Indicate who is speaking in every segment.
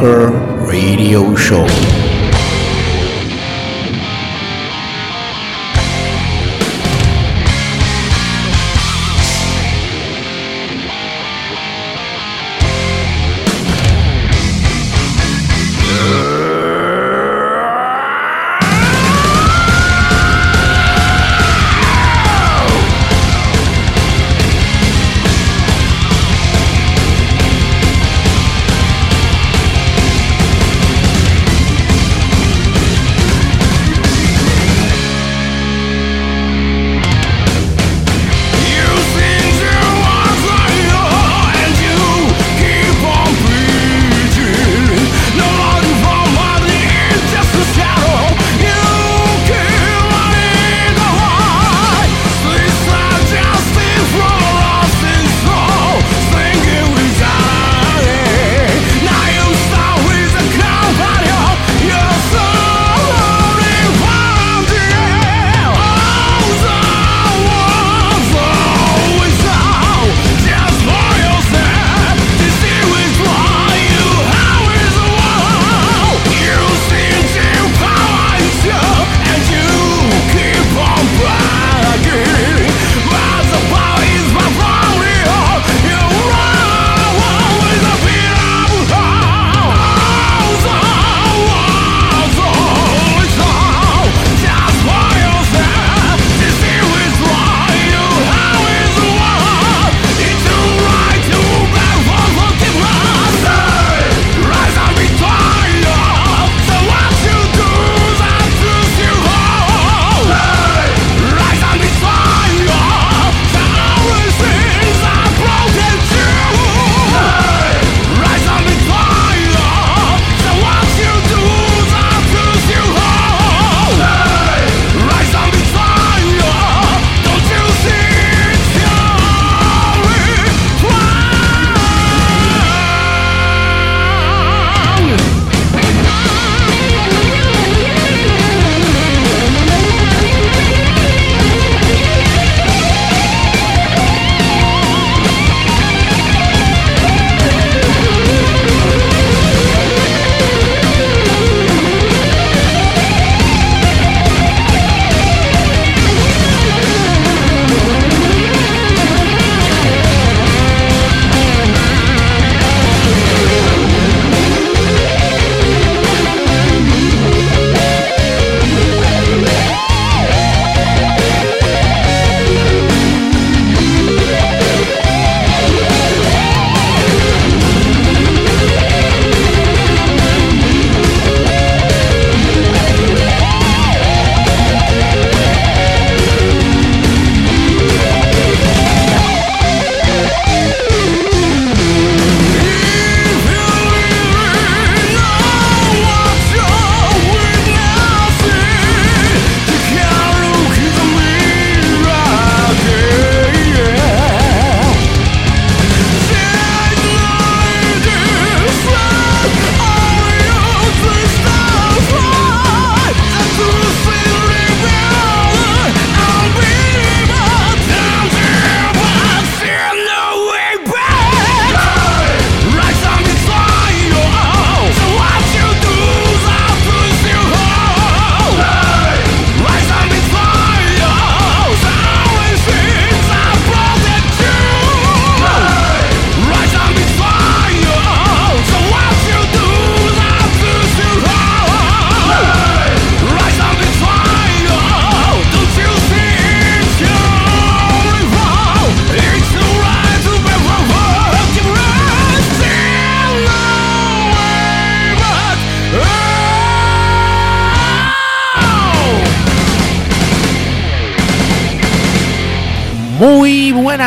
Speaker 1: Metal Bunker Radio Show.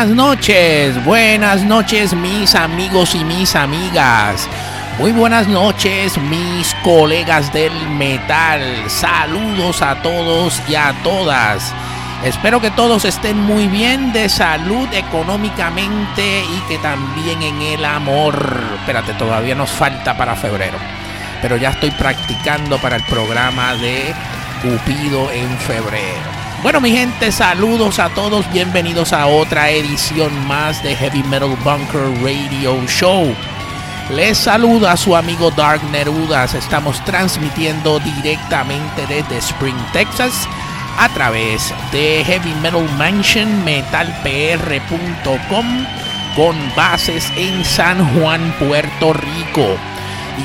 Speaker 1: Buenas noches, buenas noches mis amigos y mis amigas. Muy buenas noches mis colegas del metal. Saludos a todos y a todas. Espero que todos estén muy bien de salud económicamente y que también en el amor. Espérate, todavía nos falta para febrero. Pero ya estoy practicando para el programa de Cupido en febrero. Bueno, mi gente, saludos a todos. Bienvenidos a otra edición más de Heavy Metal Bunker Radio Show. Les saluda su amigo Dark Nerudas. Estamos transmitiendo directamente desde Spring, Texas, a través de Heavy Metal Mansion metalpr.com con bases en San Juan, Puerto Rico.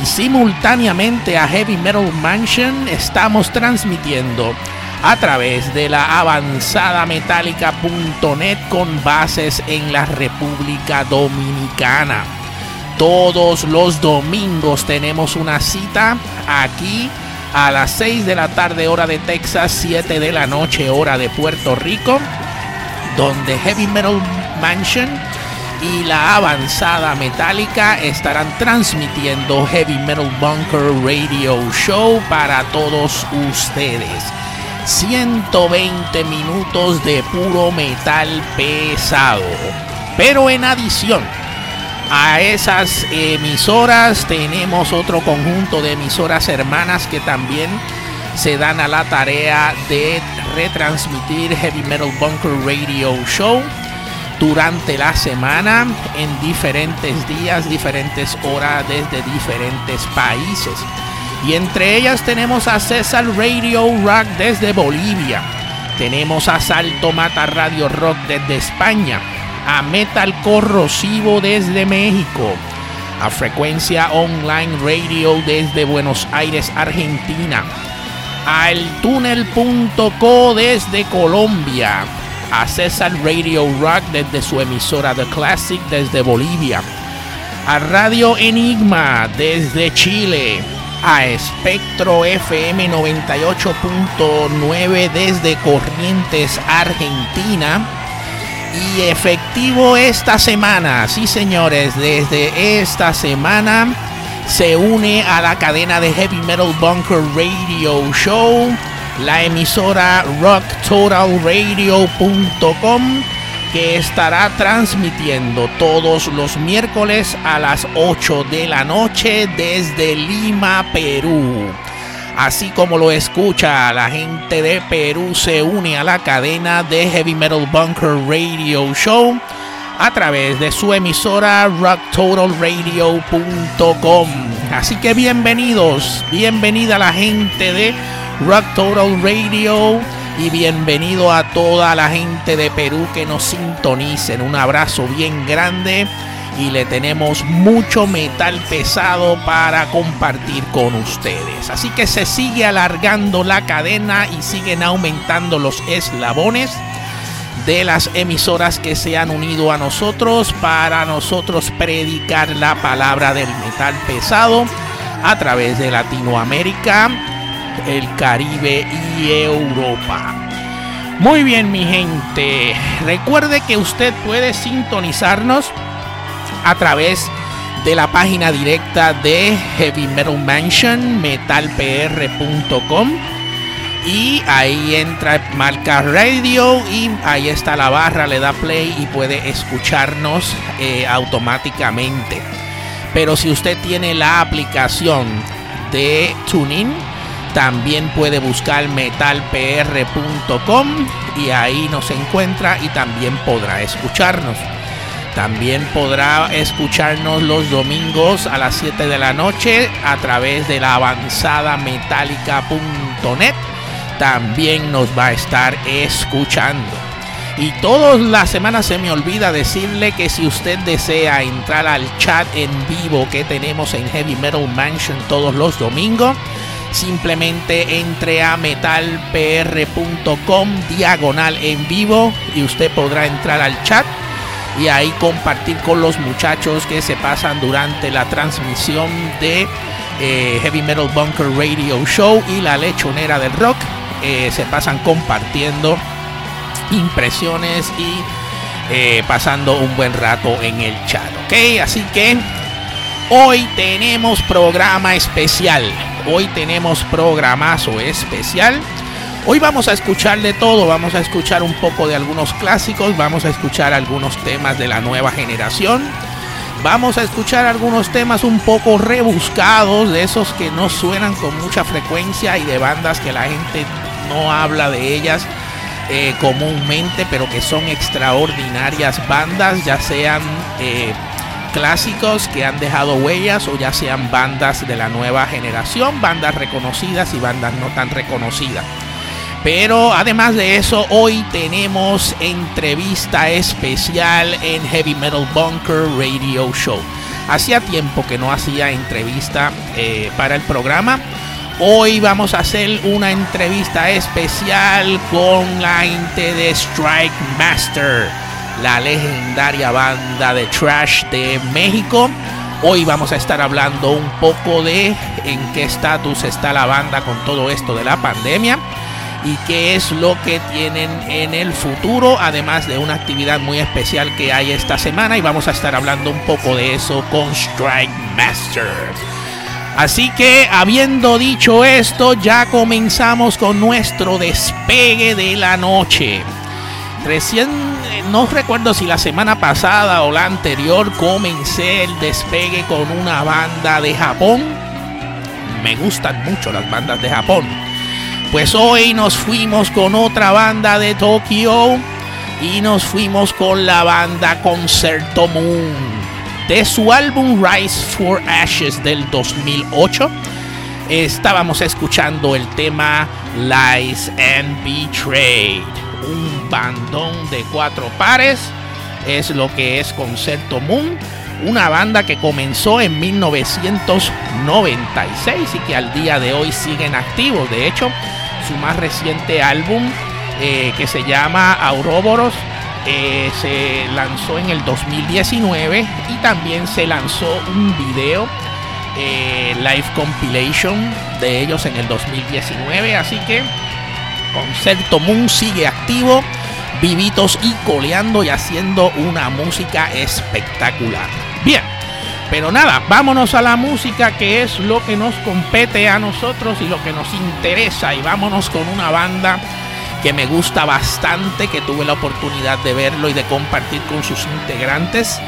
Speaker 1: Y simultáneamente a Heavy Metal Mansion estamos transmitiendo a través de la avanzada metálica.net con bases en la República Dominicana. Todos los domingos tenemos una cita aquí a las 6 de la tarde hora de Texas, 7 de la noche hora de Puerto Rico, donde Heavy Metal Mansion y la avanzada metálica estarán transmitiendo Heavy Metal Bunker Radio Show para todos ustedes. 120 minutos de puro metal pesado. Pero en adición a esas emisoras tenemos otro conjunto de emisoras hermanas que también se dan a la tarea de retransmitir Heavy Metal Bunker Radio Show durante la semana en diferentes días, diferentes horas desde diferentes países. Y entre ellas tenemos a César Radio Rock desde Bolivia. Tenemos a Salto Mata Radio Rock desde España. A Metal Corrosivo desde México. A Frecuencia Online Radio desde Buenos Aires, Argentina. A El Túnel.co desde Colombia. A César Radio Rock desde su emisora The Classic desde Bolivia. A Radio Enigma desde Chile a Espectro FM 98.9 desde Corrientes, Argentina. Y efectivo esta semana, sí señores, desde esta semana se une a la cadena de Heavy Metal Bunker Radio Show, la emisora rocktotalradio.com que estará transmitiendo todos los miércoles a las 8 de la noche desde Lima, Perú. Así como lo escucha, la gente de Perú se une a la cadena de Heavy Metal Bunker Radio Show a través de su emisora rocktotalradio.com. Así que bienvenidos, bienvenida la gente de Rock Total Radio y bienvenido a toda la gente de Perú que nos sintonicen. Un abrazo bien grande y le tenemos mucho metal pesado para compartir con ustedes. Así que se sigue alargando la cadena y siguen aumentando los eslabones de las emisoras que se han unido a nosotros para nosotros predicar la palabra del metal pesado a través de Latinoamérica el Caribe y Europa. Muy bien, mi gente. Recuerde que usted puede sintonizarnos a través de la página directa de Heavy Metal Mansion, metalpr.com. Y ahí entra marca radio y ahí está la barra, le da play y puede escucharnos eh, automáticamente. Pero si usted tiene la aplicación de TuneIn, también puede buscar metalpr.com y ahí nos encuentra y también podrá escucharnos. También podrá escucharnos los domingos a las 7 de la noche a través de la avanzada metálica.net. También nos va a estar escuchando. Y todas las semanas se me olvida decirle que si usted desea entrar al chat en vivo que tenemos en Heavy Metal Mansion todos los domingos, simplemente entre a metalpr.com diagonal en vivo y usted podrá entrar al chat y ahí compartir con los muchachos que se pasan durante la transmisión de eh, Heavy Metal Bunker Radio Show y la lechonera del rock. Eh, se pasan compartiendo impresiones y eh, pasando un buen rato en el chat. Ok, así que hoy tenemos programa especial. Hoy tenemos programazo especial. Hoy vamos a escuchar de todo, vamos a escuchar un poco de algunos clásicos, vamos a escuchar algunos temas de la nueva generación, vamos a escuchar algunos temas un poco rebuscados, de esos que no suenan con mucha frecuencia y de bandas que la gente no habla de ellas eh, comúnmente, pero que son extraordinarias bandas, ya sean eh, clásicos que han dejado huellas o ya sean bandas de la nueva generación, bandas reconocidas y bandas no tan reconocidas. Pero además de eso, hoy tenemos entrevista especial en Heavy Metal Bunker Radio Show. Hacía tiempo que no hacía entrevista eh, para el programa. Hoy vamos a hacer una entrevista especial con la gente de Strike Master, la legendaria banda de trash de México. Hoy vamos a estar hablando un poco de en qué estatus está la banda con todo esto de la pandemia y qué es lo que tienen en el futuro, además de una actividad muy especial que hay esta semana y vamos a estar hablando un poco de eso con Strike Master. Así que habiendo dicho esto, ya comenzamos con nuestro despegue de la noche. Recién, no recuerdo si la semana pasada o la anterior, comencé el despegue con una banda de Japón. Me gustan mucho las bandas de Japón pues hoy nos fuimos con otra banda de Tokio y nos fuimos con la banda Concerto Moon. De su álbum Rise for Ashes del 2008, estábamos escuchando el tema Lies and Betrayed. Un bandón de cuatro pares es lo que es Concerto Moon una banda que comenzó en 1996 y que al día de hoy siguen activos. De hecho, su más reciente álbum, eh, que se llama Auroboros, eh, se lanzó en el 2019 y también se lanzó un video eh, live compilation de ellos en el 2019. Así que Concerto Moon sigue activo, vivitos y coleando y haciendo una música espectacular. Bien, pero nada, vámonos a la música que es lo que nos compete a nosotros y lo que nos interesa. Y vámonos con una banda que me gusta bastante, que tuve la oportunidad de verlo y de compartir con sus integrantes.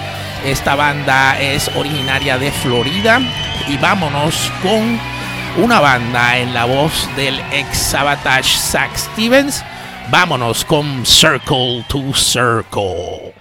Speaker 1: Esta banda es originaria de Florida y vámonos con una banda en la voz del ex Sabotage Zach Stevens. Vámonos con Circle to Circle.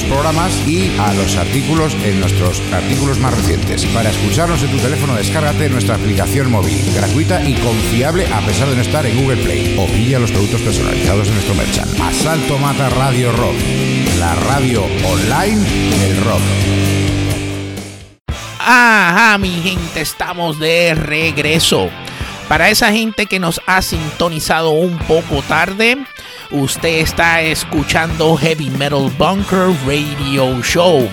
Speaker 2: programas y a los artículos en nuestros artículos más recientes. Para escucharnos en tu teléfono, descárgate nuestra aplicación móvil, gratuita y confiable a pesar de no estar en Google Play. O pilla los productos personalizados en nuestro merchant. Asalto Mata Radio Rock, la radio online del rock.
Speaker 1: Ajá, mi gente, estamos de regreso. Para esa gente que nos ha sintonizado un poco tarde, usted está escuchando Heavy Metal Bunker Radio Show.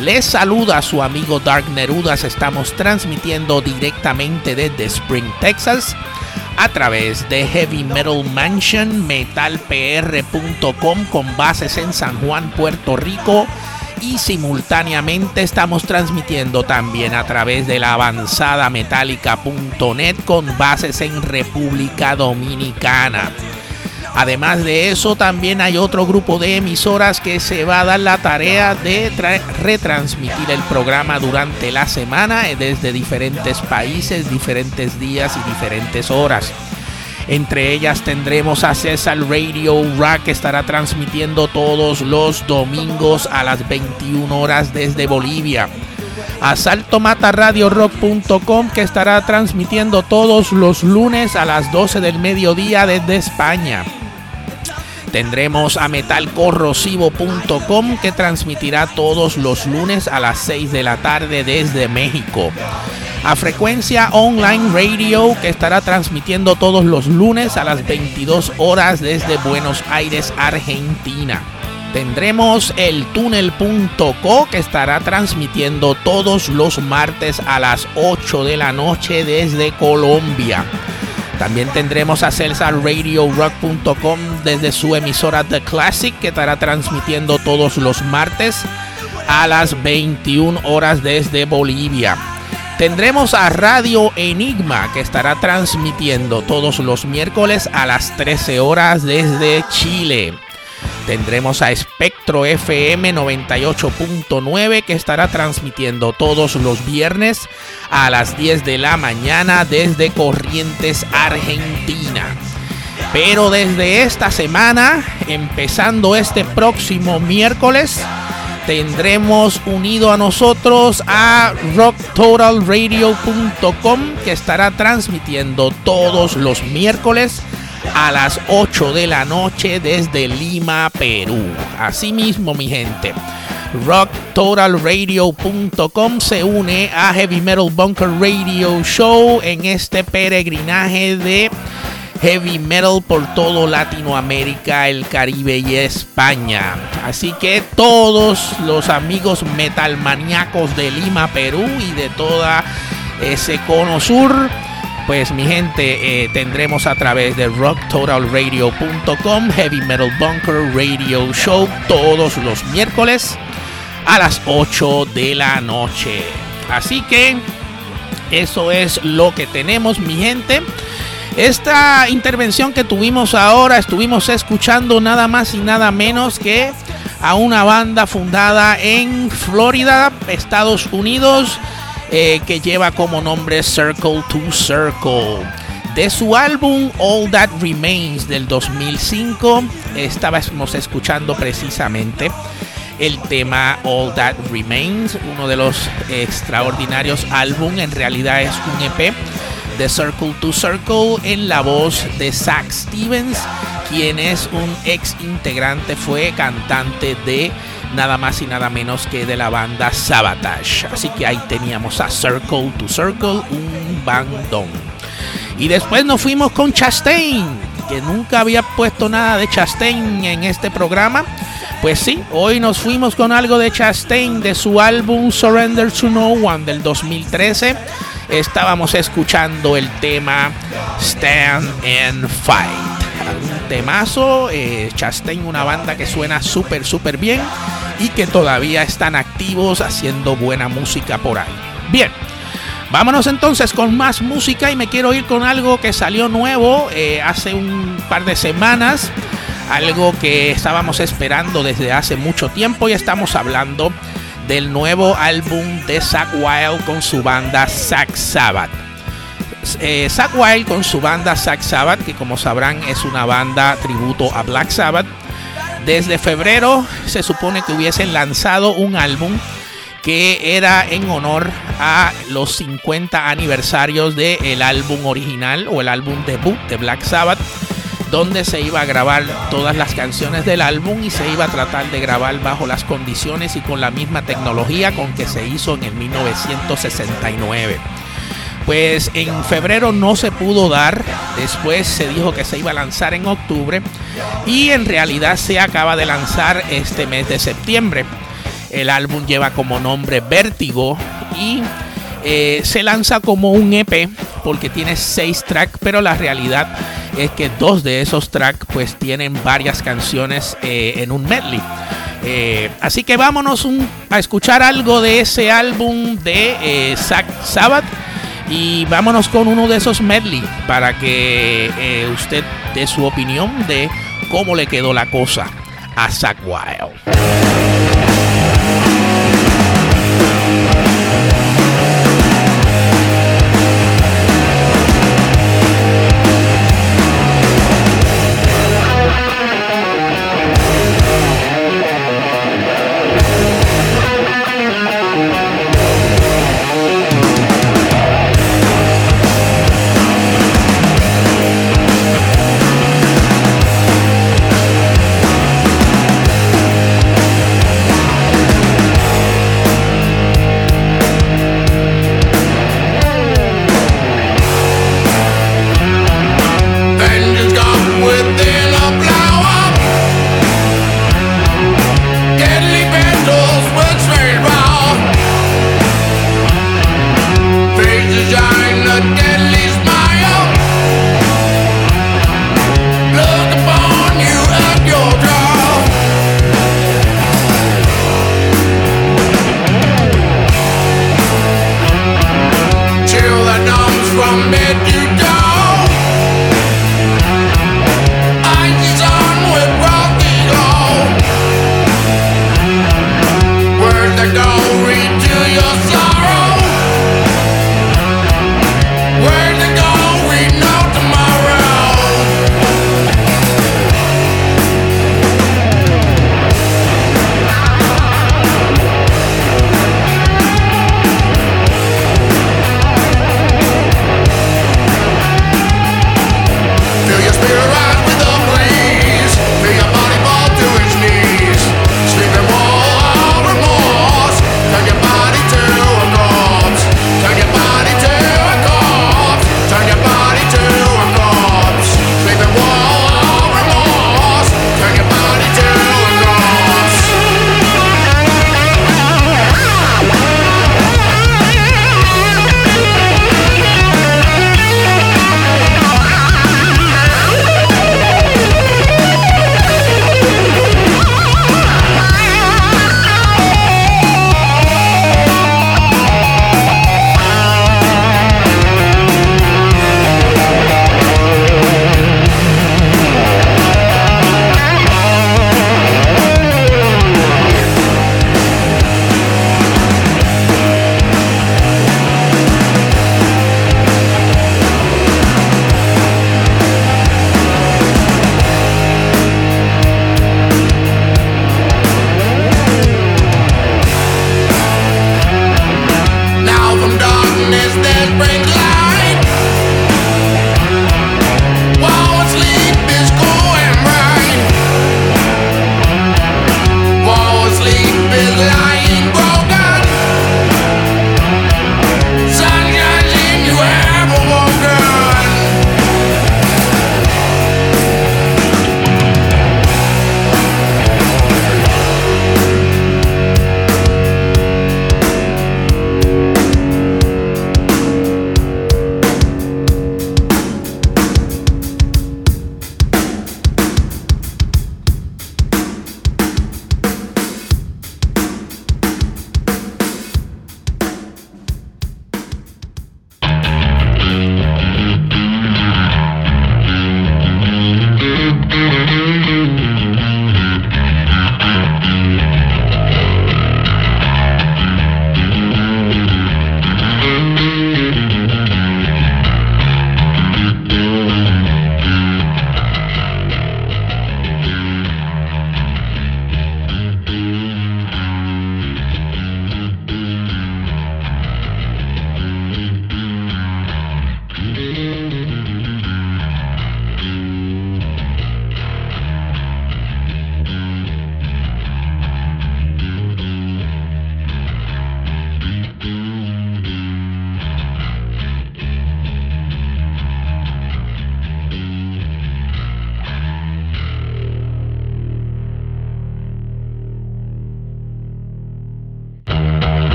Speaker 1: Les saluda su amigo Dark Nerudas. Estamos transmitiendo directamente desde Spring, Texas, a través de Heavy Metal Mansion, metalpr.com con bases en San Juan, Puerto Rico. Y simultáneamente estamos transmitiendo también a través de la avanzada metálica.net con bases en República Dominicana. Además de eso, también hay otro grupo de emisoras que se va a dar la tarea de retransmitir el programa durante la semana eh, desde diferentes países, diferentes días y diferentes horas. Entre ellas tendremos a César Radio Rock que estará transmitiendo todos los domingos a las 21 horas desde Bolivia. Asaltomataradiorock.com que estará transmitiendo todos los lunes a las 12 del mediodía desde España. Tendremos a metalcorrosivo.com que transmitirá todos los lunes a las 6 de la tarde desde México. A frecuencia online radio que estará transmitiendo todos los lunes a las 22 horas desde Buenos Aires, Argentina. Tendremos el túnel.co que estará transmitiendo todos los martes a las 8 de la noche desde Colombia. También tendremos a CelsarRadioRock.com desde su emisora The Classic que estará transmitiendo todos los martes a las 21 horas desde Bolivia. Tendremos a Radio Enigma que estará transmitiendo todos los miércoles a las 13 horas desde Chile. Tendremos a Espectro FM 98.9 que estará transmitiendo todos los viernes a las 10 de la mañana desde Corrientes, Argentina. Pero desde esta semana, empezando este próximo miércoles, tendremos unido a nosotros a rocktotalradio.com que estará transmitiendo todos los miércoles a las 8 de la noche desde Lima, Perú. Asimismo, mi gente, rocktotalradio.com se une a Heavy Metal Bunker Radio Show en este peregrinaje de heavy metal por todo Latinoamérica, el Caribe y España. Así que todos los amigos metalmaníacos de Lima, Perú y de toda ese cono sur pues mi gente, eh, tendremos a través de rocktotalradio.com Heavy Metal Bunker Radio Show todos los miércoles a las 8 de la noche. Así que eso es lo que tenemos, mi gente. Esta intervención que tuvimos ahora, estuvimos escuchando nada más y nada menos que a una banda fundada en Florida, Estados Unidos eh, que lleva como nombre Circle to Circle. De su álbum All That Remains del 2005, estábamos escuchando precisamente el tema All That Remains, uno de los extraordinarios álbum, en realidad es un EP de Circle to Circle en la voz de Zach Stevens, quien es un ex integrante, fue cantante de nada más y nada menos que de la banda Sabotage. Así que ahí teníamos a Circle to Circle, un bandón. Y después nos fuimos con Chastain, que nunca había puesto nada de Chastain en este programa. Pues sí, hoy nos fuimos con algo de Chastain de su álbum Surrender to No One del 2013. Estábamos escuchando el tema Stand and Fight. Un temazo, eh, Chastain, una banda que suena súper, súper bien y que todavía están activos haciendo buena música por ahí. Bien, vámonos entonces con más música y me quiero ir con algo que salió nuevo eh, hace un par de semanas algo que estábamos esperando desde hace mucho tiempo y estamos hablando del nuevo álbum de Zack Wild con su banda Zack Sabbath. Eh, Wild con su banda Zack Sabbath, que como sabrán es una banda tributo a Black Sabbath, desde febrero se supone que hubiesen lanzado un álbum que era en honor a los 50 aniversarios del álbum original o el álbum debut de Black Sabbath donde se iba a grabar todas las canciones del álbum y se iba a tratar de grabar bajo las condiciones y con la misma tecnología con que se hizo en el 1969. Pues en febrero no se pudo dar, después se dijo que se iba a lanzar en octubre y en realidad se acaba de lanzar este mes de septiembre. El álbum lleva como nombre Vértigo y eh, se lanza como un EP porque tiene seis tracks, pero la realidad es que dos de esos tracks pues tienen varias canciones eh, en un medley. Eh, así que vámonos a escuchar algo de ese álbum de eh, Sabbath y vámonos con uno de esos medley para que usted dé su opinión de cómo le quedó la cosa a Zack Wild.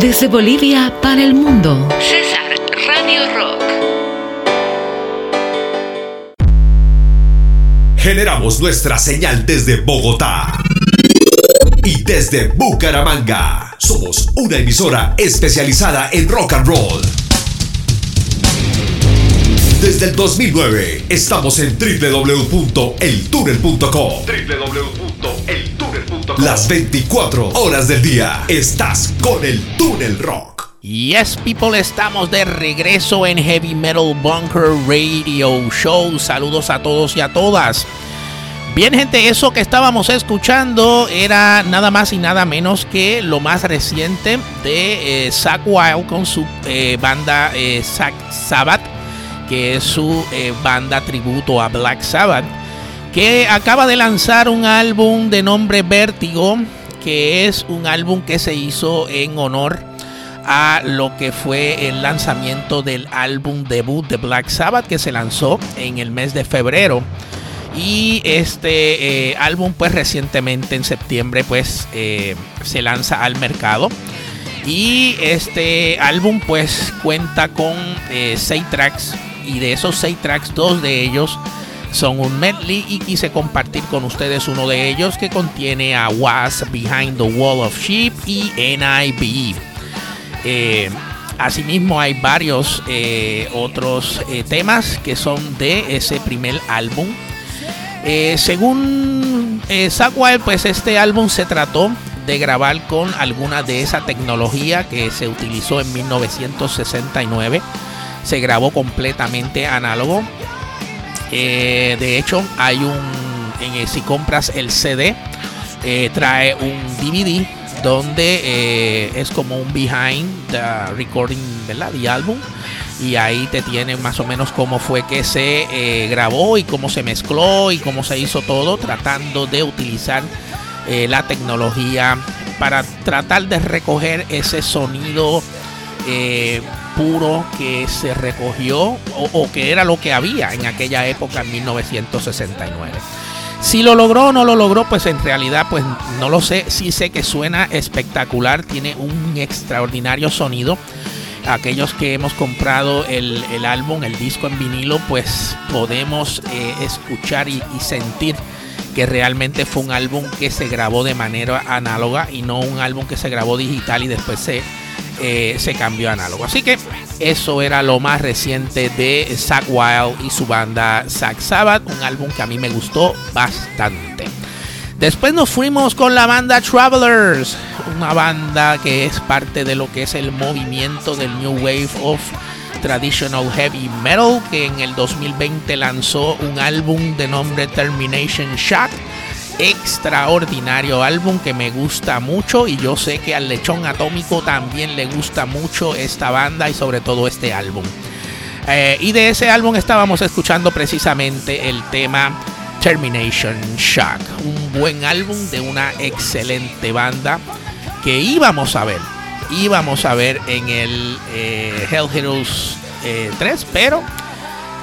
Speaker 3: Desde Bolivia para el mundo. César Radio Rock.
Speaker 4: Generamos nuestra señal desde Bogotá. Y desde Bucaramanga. Somos una emisora especializada en rock and roll. Desde el 2009 estamos en www.eltunnel.com. Las 24 horas del día estás con el Túnel Rock.
Speaker 1: Yes, people, estamos de regreso en Heavy Metal Bunker Radio Show. Saludos a todos y a todas. Bien, gente, eso que estábamos escuchando era nada más y nada menos que lo más reciente de eh, Zack Wild con su eh, banda eh, Zack Sabbath que es su eh, banda tributo a Black Sabbath, que acaba de lanzar un álbum de nombre Vértigo, que es un álbum que se hizo en honor a lo que fue el lanzamiento del álbum debut de Black Sabbath que se lanzó en el mes de febrero. Y este eh, álbum pues recientemente en septiembre pues eh, se lanza al mercado. Y este álbum pues cuenta con seis tracks y de esos seis tracks, dos de ellos son un medley y quise compartir con ustedes uno de ellos que contiene a Was Behind the Wall of Sheep y NIB. Eh, asimismo hay varios eh, otros eh, temas que son de ese primer álbum. según Zack pues este álbum se trató de grabar con alguna de esa tecnología que se utilizó en 1969 se grabó completamente análogo. Eh, de hecho, hay un. En, si compras el CD, eh, trae un DVD donde eh, es como un behind the recording, ¿verdad? Álbum. Y ahí te tienen más o menos cómo fue que se grabó y cómo se mezcló y cómo se hizo todo, tratando de utilizar la tecnología para tratar de recoger ese sonido puro que se recogió o, que era lo que había en aquella época en 1969. Si lo logró o no lo logró, pues en realidad pues no lo sé. Sí sé que suena espectacular, tiene un extraordinario sonido. Aquellos que hemos comprado el, álbum, el disco en vinilo, pues podemos eh, escuchar y, y sentir que realmente fue un álbum que se grabó de manera análoga y no un álbum que se grabó digital y después se eh, se cambió a análogo. Así que eso era lo más reciente de Zack Wild y su banda Zack Sabbath, un álbum que a mí me gustó bastante. Después nos fuimos con la banda Travelers, una banda que es parte de lo que es el movimiento del New Wave of Traditional Heavy Metal, que en el 2020 lanzó un álbum de nombre Termination Shock extraordinario álbum que me gusta mucho y yo sé que al lechón atómico también le gusta mucho esta banda y sobre todo este álbum. Eh, y de ese álbum estábamos escuchando precisamente el tema Termination Shock, un buen álbum de una excelente banda que íbamos a ver, íbamos a ver en el eh, Hell Heroes 3, eh, pero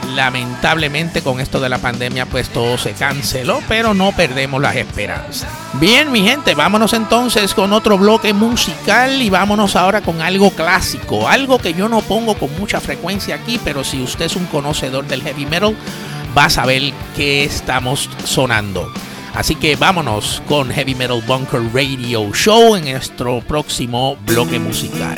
Speaker 1: Lamentablemente con esto de la pandemia pues todo se canceló, pero no perdemos las esperanzas. Bien mi gente, vámonos entonces con otro bloque musical y vámonos ahora con algo clásico, algo que yo no pongo con mucha frecuencia aquí, pero si usted es un conocedor del heavy metal va a saber qué estamos sonando. Así que vámonos con Heavy Metal Bunker Radio Show en nuestro próximo bloque musical.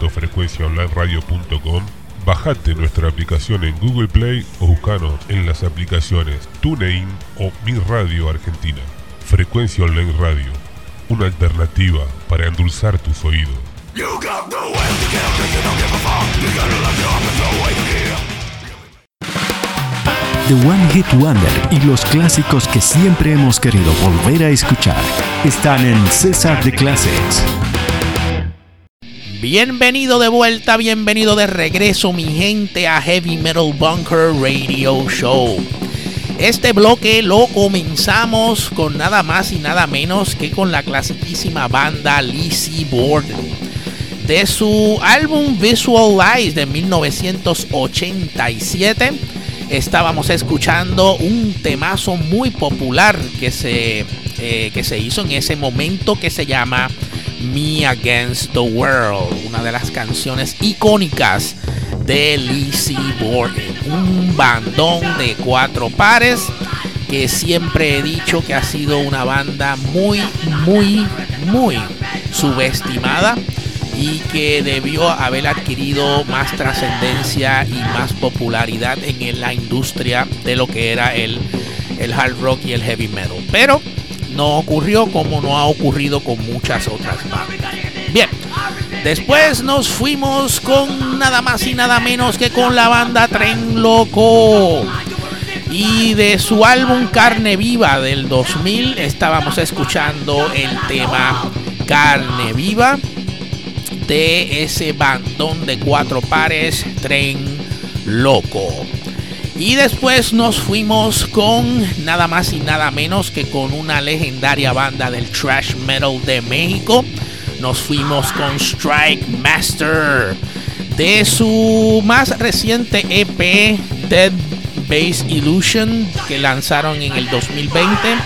Speaker 5: www.frecuenciaonlineradio.com. Bajate nuestra aplicación en Google Play o buscanos en las aplicaciones TuneIn o Mi Radio Argentina. Frecuencia Online Radio, una alternativa para endulzar tus oídos.
Speaker 6: The One Hit Wonder y los clásicos que siempre hemos querido volver a escuchar están en César de Classics.
Speaker 1: Bienvenido de vuelta, bienvenido de regreso mi gente a Heavy Metal Bunker Radio Show. Este bloque lo comenzamos con nada más y nada menos que con la clasiquísima banda Lizzie Borden. De su álbum Visualize de 1987 estábamos escuchando un temazo muy popular que se, eh, que se hizo en ese momento que se llama Me Against the World, una de las canciones icónicas de Lizzie Borden, un bandón de cuatro pares que siempre he dicho que ha sido una banda muy, muy, muy subestimada y que debió haber adquirido más trascendencia y más popularidad en la industria de lo que era el, el hard rock y el heavy metal. Pero no ocurrió como no ha ocurrido con muchas otras bandas. Bien, después nos fuimos con nada más y nada menos que con la banda Tren Loco. Y de su álbum Carne Viva del 2000 estábamos escuchando el tema Carne Viva de ese bandón de cuatro pares, Tren Loco. Y después nos fuimos con nada más y nada menos que con una legendaria banda del thrash metal de México. Nos fuimos con Strike Master de su más reciente EP Dead Base Illusion que lanzaron en el 2020.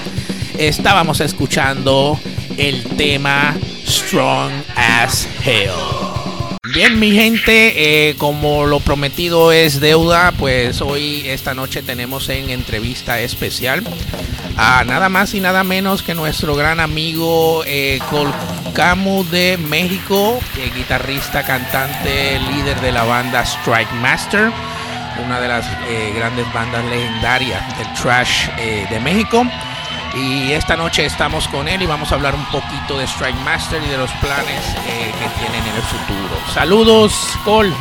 Speaker 1: Estábamos escuchando el tema Strong as Hell. Bien, mi gente, eh, como lo prometido es deuda, pues hoy, esta noche, tenemos en entrevista especial a nada más y nada menos que nuestro gran amigo eh, Colcamo de México, eh, guitarrista, cantante, líder de la banda Strike Master, una de las eh, grandes bandas legendarias del trash de México. Y esta noche estamos con él y vamos a hablar un poquito de Strike Master y de los planes eh, que tienen en el futuro. Saludos, Col.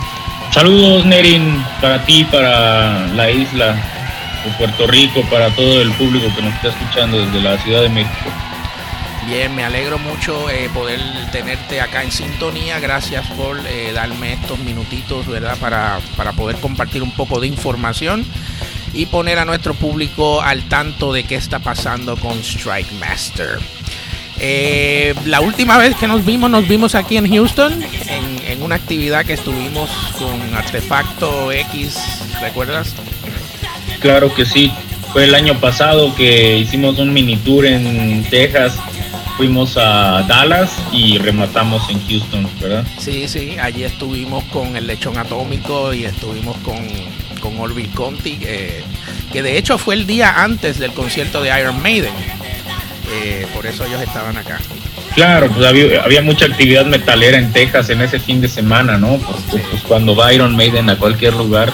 Speaker 7: Saludos, Nerin, para ti, para la isla de Puerto Rico, para todo el público que nos está escuchando desde la Ciudad de México.
Speaker 1: Bien, me alegro mucho eh, poder tenerte acá en sintonía. Gracias por eh, darme estos minutitos, ¿verdad? Para, para poder compartir un poco de información y poner a nuestro público al tanto de qué está pasando con Strike Master. Eh, la última vez que nos vimos, nos vimos aquí en Houston, en, en una actividad que estuvimos con Artefacto X, ¿recuerdas?
Speaker 7: Claro que sí, fue el año pasado que hicimos un mini tour en Texas. Fuimos a Dallas y rematamos en Houston, ¿verdad?
Speaker 1: Sí, sí, allí estuvimos con el lechón atómico y estuvimos con, con Orville Conti, eh, que de hecho fue el día antes del concierto de Iron Maiden. Eh, por eso ellos estaban acá.
Speaker 7: Claro, pues había, había mucha actividad metalera en Texas en ese fin de semana, ¿no? Porque pues cuando va Iron Maiden a cualquier lugar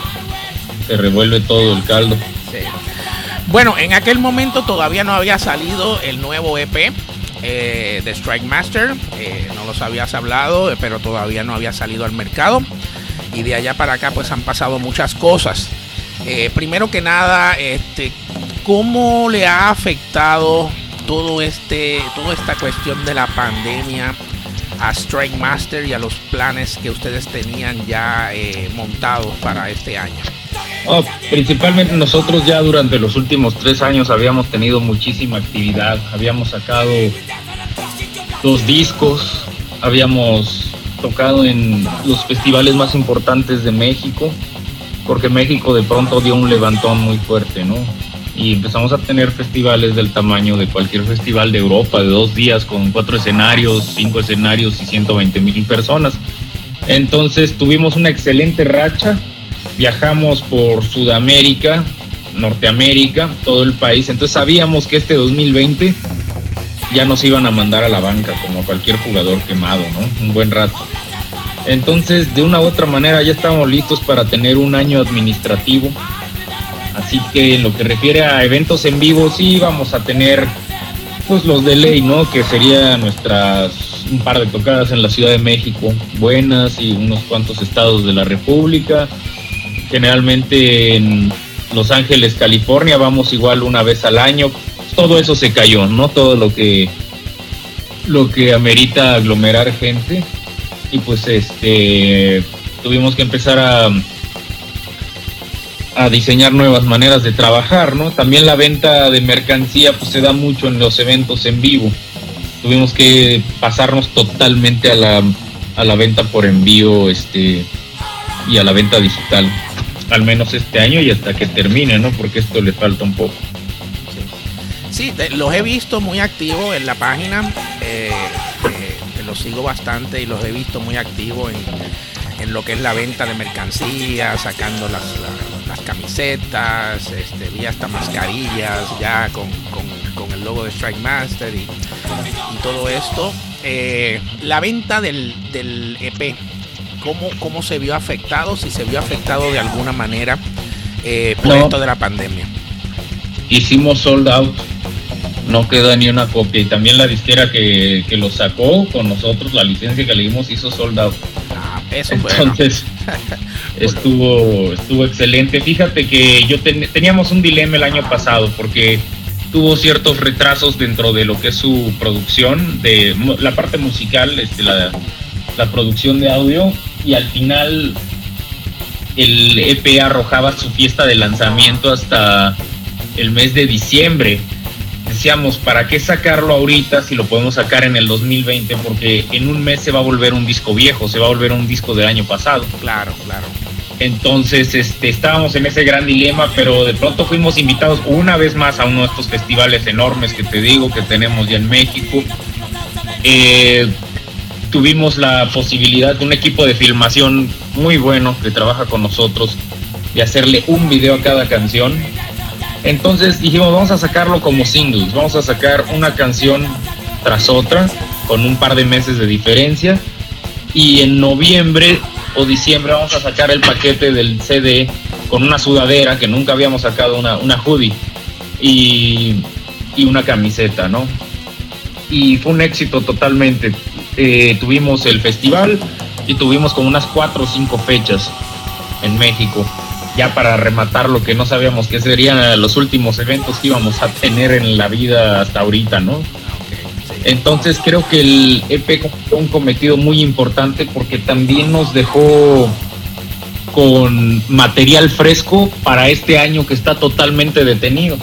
Speaker 7: se revuelve todo el caldo.
Speaker 1: Sí. Bueno, en aquel momento todavía no había salido el nuevo EP eh, de Strike Master. Eh, no los habías hablado, pero todavía no había salido al mercado. Y de allá para acá pues han pasado muchas cosas. Eh, primero que nada, este, ¿cómo le ha afectado todo este, toda esta cuestión de la pandemia a Strike Master y a los planes que ustedes tenían ya eh, montados para este año?
Speaker 7: Oh, principalmente nosotros ya durante los últimos tres años habíamos tenido muchísima actividad, habíamos sacado dos discos, habíamos tocado en los festivales más importantes de México, porque México de pronto dio un levantón muy fuerte, ¿no? Y empezamos a tener festivales del tamaño de cualquier festival de Europa, de dos días, con cuatro escenarios, cinco escenarios y 120 mil personas. Entonces tuvimos una excelente racha, viajamos por Sudamérica, Norteamérica, todo el país. Entonces sabíamos que este 2020 ya nos iban a mandar a la banca como cualquier jugador quemado, ¿no? Un buen rato. Entonces, de una u otra manera, ya estábamos listos para tener un año administrativo. Así que en lo que refiere a eventos en vivo, sí vamos a tener pues los de ley, ¿no? Que sería nuestras un par de tocadas en la Ciudad de México, buenas y unos cuantos estados de la República. Generalmente en Los Ángeles, California, vamos igual una vez al año. Todo eso se cayó, ¿no? Todo lo que lo que amerita aglomerar gente y pues este tuvimos que empezar a a diseñar nuevas maneras de trabajar, ¿no? También la venta de mercancía pues se da mucho en los eventos en vivo. Tuvimos que pasarnos totalmente a la, a la venta por envío este y a la venta digital. Al menos este año y hasta que termine, ¿no? Porque esto le falta un poco.
Speaker 1: Sí, los he visto muy activos en la página. eh, eh, los sigo bastante y los he visto muy activos en, en lo que es la venta de mercancías, sacando las, la- las camisetas, este, vi hasta mascarillas ya con, con- con el logo de Strike Master y, y todo esto. Eh, la venta del, del EP, ¿cómo, ¿cómo se vio afectado? Si se vio afectado de alguna manera eh, por
Speaker 7: No.
Speaker 1: esto de la pandemia.
Speaker 7: Hicimos sold out, no queda ni una copia. Y también la disquera que, que lo sacó con nosotros, la licencia que le dimos, hizo sold out.
Speaker 1: Ah, eso bueno.
Speaker 7: Entonces, estuvo, estuvo excelente. Fíjate que yo ten- teníamos un dilema el año pasado porque tuvo ciertos retrasos dentro de lo que es su producción, de la parte musical, este, la, la producción de audio, y al final el EP arrojaba su fiesta de lanzamiento hasta el mes de diciembre. Decíamos, ¿para qué sacarlo ahorita si lo podemos sacar en el 2020? Porque en un mes se va a volver un disco viejo, se va a volver un disco del año pasado.
Speaker 1: Claro, claro.
Speaker 7: Entonces, este, estábamos en ese gran dilema, pero de pronto fuimos invitados una vez más a uno de estos festivales enormes que te digo que tenemos ya en México. Eh, tuvimos la posibilidad de un equipo de filmación muy bueno que trabaja con nosotros de hacerle un video a cada canción. Entonces dijimos, vamos a sacarlo como singles, vamos a sacar una canción tras otra con un par de meses de diferencia y en noviembre o diciembre vamos a sacar el paquete del CD con una sudadera que nunca habíamos sacado una, una hoodie y, y una camiseta, ¿no? Y fue un éxito totalmente. Eh, tuvimos el festival y tuvimos como unas cuatro o cinco fechas en México, ya para rematar lo que no sabíamos que serían los últimos eventos que íbamos a tener en la vida hasta ahorita, ¿no? Entonces creo que el EP cumplió un cometido muy importante porque también nos dejó con material fresco para este año que está totalmente detenido.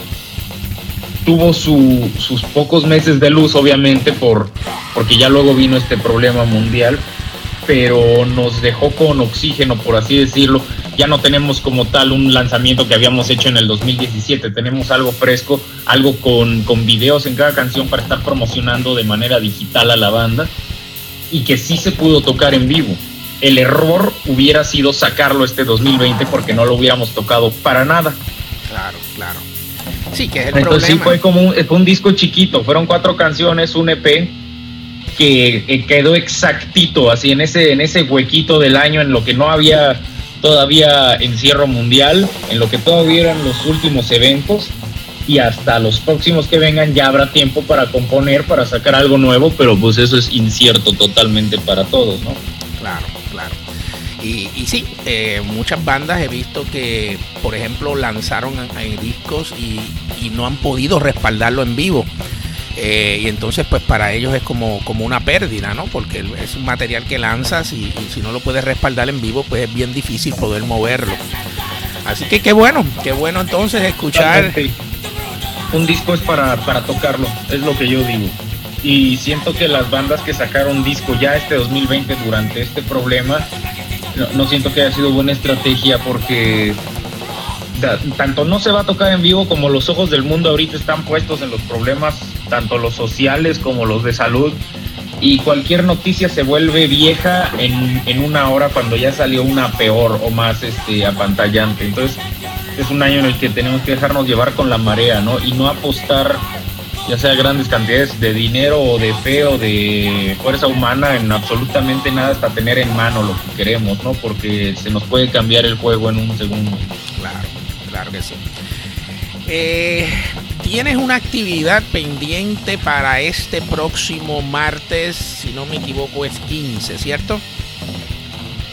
Speaker 7: Tuvo su- sus pocos meses de luz, obviamente, por, porque ya luego vino este problema mundial, pero nos dejó con oxígeno, por así decirlo. Ya no tenemos como tal un lanzamiento que habíamos hecho en el 2017, tenemos algo fresco, algo con, con videos en cada canción para estar promocionando de manera digital a la banda y que sí se pudo tocar en vivo. El error hubiera sido sacarlo este 2020 porque no lo hubiéramos tocado para nada.
Speaker 1: Claro, claro. Sí, que es el
Speaker 7: Entonces sí fue como un, fue un disco chiquito, fueron cuatro canciones, un EP que quedó exactito, así en ese, en ese huequito del año en lo que no había todavía encierro mundial, en lo que todavía eran los últimos eventos y hasta los próximos que vengan ya habrá tiempo para componer, para sacar algo nuevo, pero pues eso es incierto totalmente para todos, ¿no?
Speaker 1: Claro, claro. Y, y sí, eh, muchas bandas he visto que, por ejemplo, lanzaron discos y, y no han podido respaldarlo en vivo. Eh, y entonces, pues para ellos es como, como una pérdida, ¿no? Porque es un material que lanzas y, si no lo puedes respaldar en vivo, pues es bien difícil poder moverlo. Así que qué bueno, qué bueno entonces escuchar.
Speaker 7: Un disco es para, para tocarlo, es lo que yo digo. Y siento que las bandas que sacaron disco ya este 2020 durante este problema, no, siento que haya sido buena estrategia porque tanto no se va a tocar en vivo como los ojos del mundo ahorita están puestos en los problemas, tanto los sociales como los de salud. Y cualquier noticia se vuelve vieja en, en una hora cuando ya salió una peor o más este, apantallante. Entonces, es un año en el que tenemos que dejarnos llevar con la marea, ¿no? Y no apostar ya sea grandes cantidades de dinero o de fe o de fuerza humana en absolutamente nada hasta tener en mano lo que queremos, ¿no? Porque se nos puede cambiar el juego en un segundo.
Speaker 1: Claro, claro que sí. Eh, Tienes una actividad pendiente para este próximo martes, si no me equivoco es 15, ¿cierto?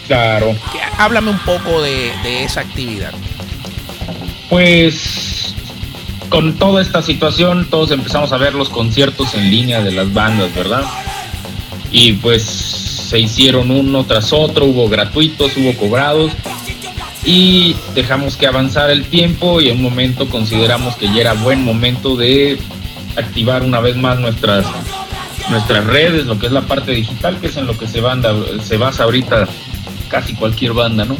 Speaker 7: Claro.
Speaker 1: Háblame un poco de, de esa actividad.
Speaker 7: Pues con toda esta situación todos empezamos a ver los conciertos en línea de las bandas, ¿verdad? Y pues se hicieron uno tras otro, hubo gratuitos, hubo cobrados y dejamos que avanzara el tiempo y en un momento consideramos que ya era buen momento de activar una vez más nuestras nuestras redes, lo que es la parte digital, que es en lo que se, banda, se basa ahorita casi cualquier banda, ¿no?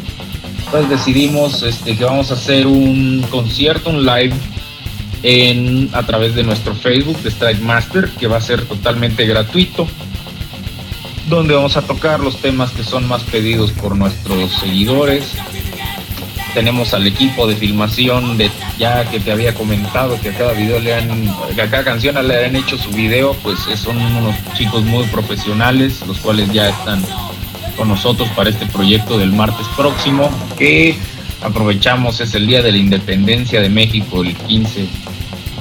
Speaker 7: Entonces decidimos este, que vamos a hacer un concierto, un live en, a través de nuestro Facebook de Strike Master, que va a ser totalmente gratuito, donde vamos a tocar los temas que son más pedidos por nuestros seguidores. Tenemos al equipo de filmación de ya que te había comentado que a cada video le han, que a cada canción le han hecho su video, pues eh, son unos chicos muy profesionales, los cuales ya están con nosotros para este proyecto del martes próximo, que aprovechamos, es el Día de la Independencia de México, el 15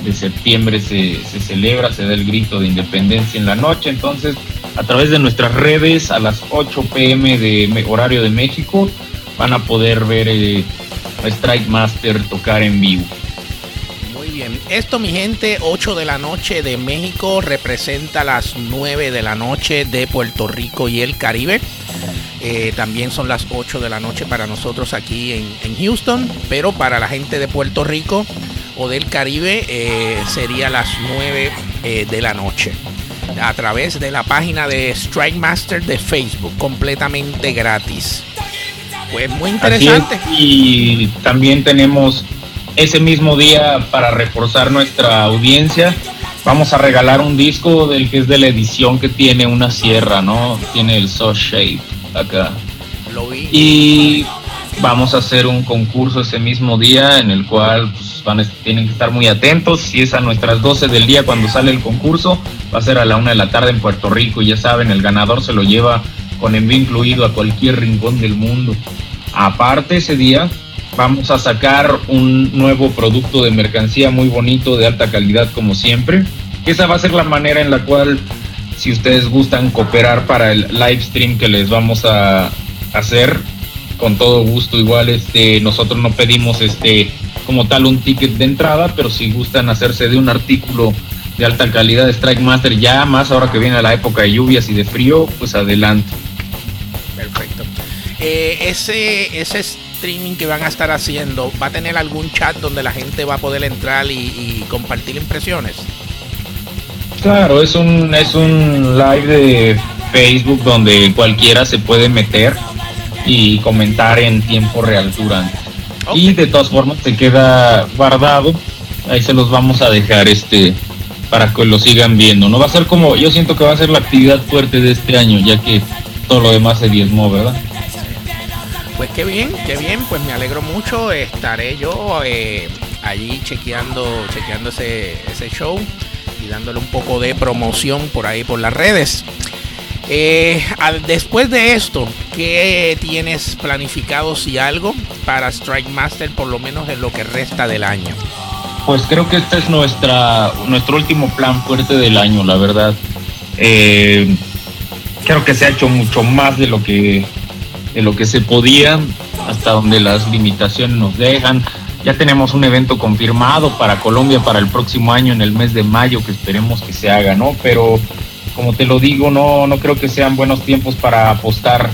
Speaker 7: de septiembre se, se celebra, se da el grito de independencia en la noche, entonces a través de nuestras redes a las 8 pm de horario de México van a poder ver eh, Strike Master tocar en vivo.
Speaker 1: Muy bien. Esto, mi gente, 8 de la noche de México representa las 9 de la noche de Puerto Rico y el Caribe. Eh, también son las 8 de la noche para nosotros aquí en, Houston, pero para la gente de Puerto Rico o del Caribe eh, sería las 9 eh, de la noche. A través de la página de Strike Master de Facebook, completamente gratis. Pues muy interesante.
Speaker 7: es, y también tenemos ese mismo día para reforzar nuestra audiencia. vamos a regalar un disco del que es de la edición que tiene una sierra, ¿no? Tiene el Soft Shape acá.
Speaker 1: Lo vi.
Speaker 7: Y vamos a hacer un concurso ese mismo día en el cual pues, van a- tienen que estar muy atentos. Si es a nuestras 12 del día cuando sale el concurso, va a ser a la 1 de la tarde en Puerto Rico. Y ya saben, el ganador se lo lleva con envío incluido a cualquier rincón del mundo. Aparte ese día vamos a sacar un nuevo producto de mercancía muy bonito, de alta calidad como siempre. Esa va a ser la manera en la cual, si ustedes gustan cooperar para el live stream que les vamos a hacer, con todo gusto igual este nosotros no pedimos este como tal un ticket de entrada pero si gustan hacerse de un artículo de alta calidad de Strike Master ya más ahora que viene la época de lluvias y de frío pues adelante.
Speaker 1: Eh, ese, ese streaming que van a estar haciendo, ¿va a tener algún chat donde la gente va a poder entrar y, y compartir impresiones?
Speaker 7: claro es un es un live de Facebook donde cualquiera se puede meter y comentar en tiempo real durante. Y de todas formas se queda guardado. Ahí se los vamos a dejar este para que lo sigan viendo no va a ser como yo siento que va a ser la actividad fuerte de este año ya que todo lo demás se diezmó verdad
Speaker 1: Pues qué bien, qué bien, pues me alegro mucho. Estaré yo eh, allí chequeando, chequeando ese, ese show y dándole un poco de promoción por ahí por las redes. Eh, después de esto, ¿qué tienes planificado si algo para Strike Master por lo menos en lo que resta del año?
Speaker 7: Pues creo que este es nuestra nuestro último plan fuerte del año, la verdad. Eh, creo que se ha hecho mucho más de lo que de lo que se podía, hasta donde las limitaciones nos dejan. Ya tenemos un evento confirmado para Colombia para el próximo año en el mes de mayo que esperemos que se haga, ¿no? Pero como te lo digo, no, no creo que sean buenos tiempos para apostar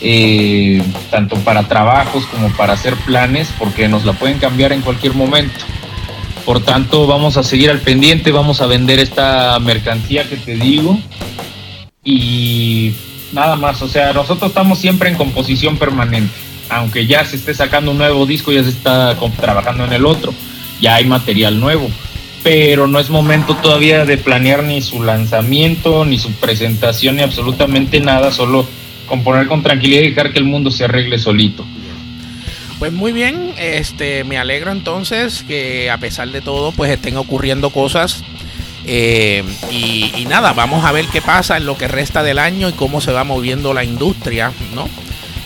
Speaker 7: eh, tanto para trabajos como para hacer planes, porque nos la pueden cambiar en cualquier momento. Por tanto, vamos a seguir al pendiente, vamos a vender esta mercancía que te digo y nada más. O sea, nosotros estamos siempre en composición permanente. Aunque ya se esté sacando un nuevo disco, ya se está trabajando en el otro, ya hay material nuevo. Pero no es momento todavía de planear ni su lanzamiento, ni su presentación, ni absolutamente nada, solo componer con tranquilidad y dejar que el mundo se arregle solito.
Speaker 1: Pues muy bien, este, me alegro entonces que a pesar de todo, pues estén ocurriendo cosas. Eh, y, y nada, vamos a ver qué pasa en lo que resta del año y cómo se va moviendo la industria, ¿no?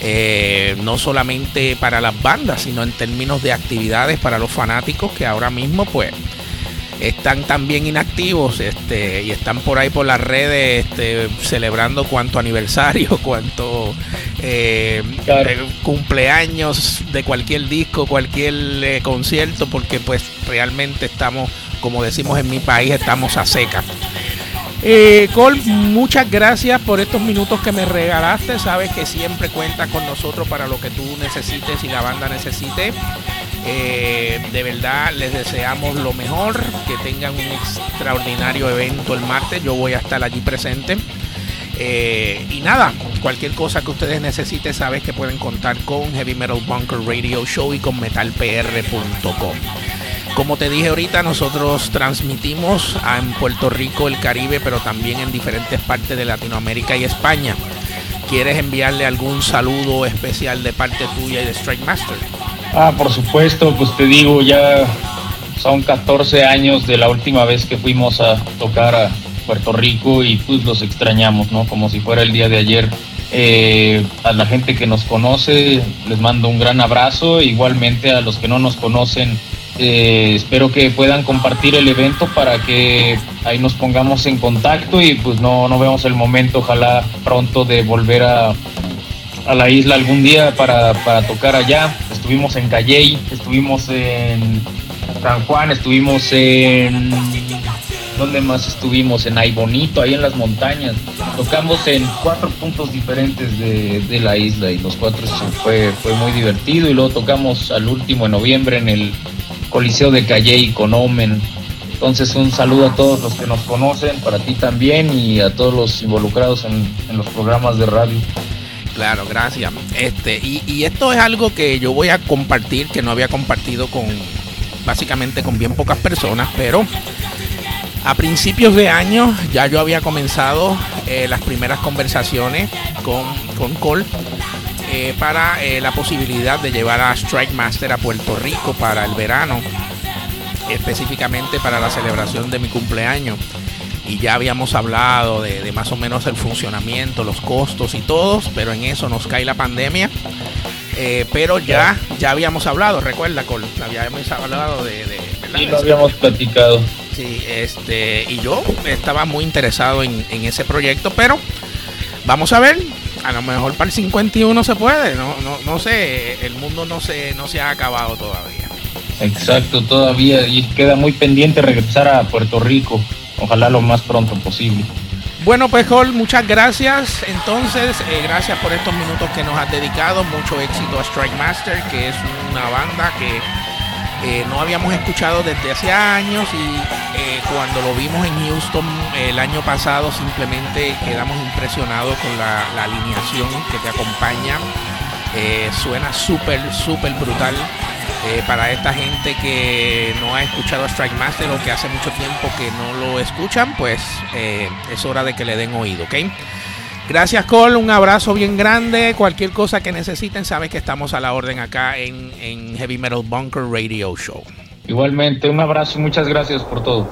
Speaker 1: Eh, no solamente para las bandas, sino en términos de actividades para los fanáticos que ahora mismo, pues, están también inactivos este, y están por ahí por las redes este, celebrando cuánto aniversario, cuánto eh, eh, cumpleaños de cualquier disco, cualquier eh, concierto, porque pues realmente estamos, como decimos en mi país, estamos a seca. Eh, Col, muchas gracias por estos minutos que me regalaste. Sabes que siempre cuentas con nosotros para lo que tú necesites y la banda necesite. Eh, de verdad les deseamos lo mejor, que tengan un extraordinario evento el martes. Yo voy a estar allí presente. Eh, y nada, cualquier cosa que ustedes necesiten, sabes que pueden contar con Heavy Metal Bunker Radio Show y con metalpr.com. Como te dije ahorita, nosotros transmitimos en Puerto Rico, el Caribe, pero también en diferentes partes de Latinoamérica y España. ¿Quieres enviarle algún saludo especial de parte tuya y de Strike Master?
Speaker 7: Ah, por supuesto, pues te digo, ya son 14 años de la última vez que fuimos a tocar a Puerto Rico y pues los extrañamos, ¿no? Como si fuera el día de ayer. Eh, a la gente que nos conoce les mando un gran abrazo, igualmente a los que no nos conocen, eh, espero que puedan compartir el evento para que ahí nos pongamos en contacto y pues no, no vemos el momento, ojalá pronto de volver a, a la isla algún día para, para tocar allá. Estuvimos en Calley, estuvimos en San Juan, estuvimos en... ¿Dónde más estuvimos? En Ay Bonito, ahí en las montañas. Tocamos en cuatro puntos diferentes de, de la isla y los cuatro fue, fue muy divertido. Y luego tocamos al último en noviembre en el Coliseo de Calley con Omen. Entonces un saludo a todos los que nos conocen, para ti también y a todos los involucrados en, los programas de radio.
Speaker 1: Claro, gracias. Este, y, y esto es algo que yo voy a compartir, que no había compartido con básicamente con bien pocas personas, pero A principios de año ya yo había comenzado eh, las primeras conversaciones con, con Cole eh, para eh, la posibilidad de llevar a Strike Master a Puerto Rico para el verano, específicamente para la celebración de mi cumpleaños. Y ya habíamos hablado de, de más o menos el funcionamiento, los costos y todos, pero en eso nos cae la pandemia. Eh, pero ya, ya habíamos hablado, recuerda, Cole, habíamos hablado de, de.
Speaker 8: Sí, lo habíamos platicado.
Speaker 1: Sí, este, y yo estaba muy interesado en, en ese proyecto, pero vamos a ver, a lo mejor para el 51 se puede, no, no, no sé, el mundo no se, no se ha acabado todavía.
Speaker 8: Exacto, todavía. Y queda muy pendiente regresar a Puerto Rico. Ojalá lo más pronto posible.
Speaker 1: Bueno, pues Hall, muchas gracias. Entonces, eh, gracias por estos minutos que nos has dedicado. Mucho éxito a Strike Master, que es una banda que eh, no habíamos escuchado desde hace años y eh, cuando lo vimos en Houston el año pasado simplemente quedamos impresionados con la, la alineación que te acompaña. Eh, suena súper, súper brutal. Eh, para esta gente que no ha escuchado Strike Master o que hace mucho tiempo que no lo escuchan, pues eh, es hora de que le den oído, ¿ok? Gracias Cole, un abrazo bien grande. Cualquier cosa que necesiten, sabes que estamos a la orden acá en, en Heavy Metal Bunker Radio Show.
Speaker 8: Igualmente, un abrazo y muchas gracias por todo.